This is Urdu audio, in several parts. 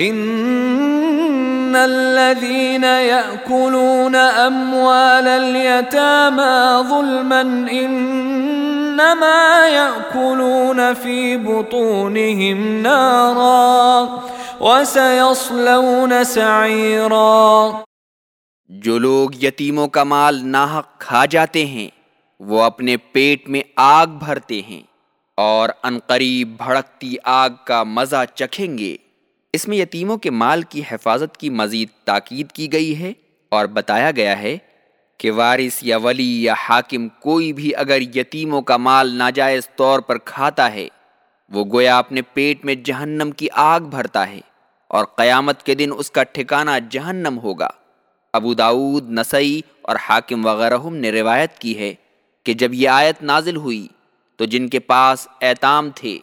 ان الذين ياكلون اموال اليتامى ظلما انما ياكلون في بطونهم نارا وسيصلون سعيرا جو لوگ یتیموں کا مال ناحق کھا جاتے ہیں، وہ اپنے پیٹ میں آگ بھرتے ہیں اور انقریب بھڑکتی آگ کا مزہ چکھیں گے۔ اس میں یتیموں کے مال کی حفاظت کی مزید تاکید کی گئی ہے اور بتایا گیا ہے کہ وارث یا ولی یا حاکم کوئی بھی اگر یتیموں کا مال ناجائز طور پر کھاتا ہے، وہ گویا اپنے پیٹ میں جہنم کی آگ بھرتا ہے اور قیامت کے دن اس کا ٹھکانہ جہنم ہوگا۔ ابو داود نسئی اور حاکم وغیرہ نے روایت کی ہے کہ جب یہ آیت نازل ہوئی تو جن کے پاس اعتام تھے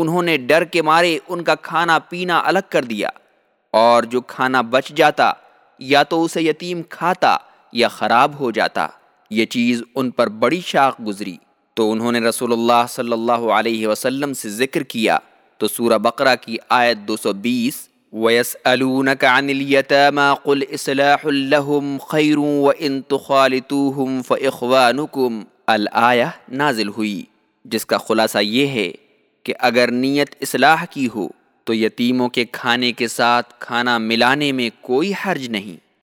انہوں نے ڈر کے مارے، ان کا کھانا پینا الگ کر دیا۔ اور جو کھانا بچ جاتا، یا تو اسے یتیم کھاتا یا خراب ہو جاتا۔ یہ چیز ان پر بڑی شاخ گزری۔ تو انہوں نے رسول اللہ صلی اللہ علیہ وسلم سے ذکر کیا۔ تو سورہ بقرہ کی آیت دو سو بیس، وَيَسْأَلُونَكَ عَنِ الْيَتَامَا قُلْ إِصْلَاحٌ لَهُمْ خَيْرٌ وَإِن تُخَالِطُوهُمْ فَإِخْوَانُكُمْ۔ الآیہ نازل ہوئی، جس کا خلاصہ یہ ہے کہ اگر نیت اصلاح کی ہو تو یتیموں کے کھانے کے ساتھ کھانا ملانے میں کوئی حرج نہیں۔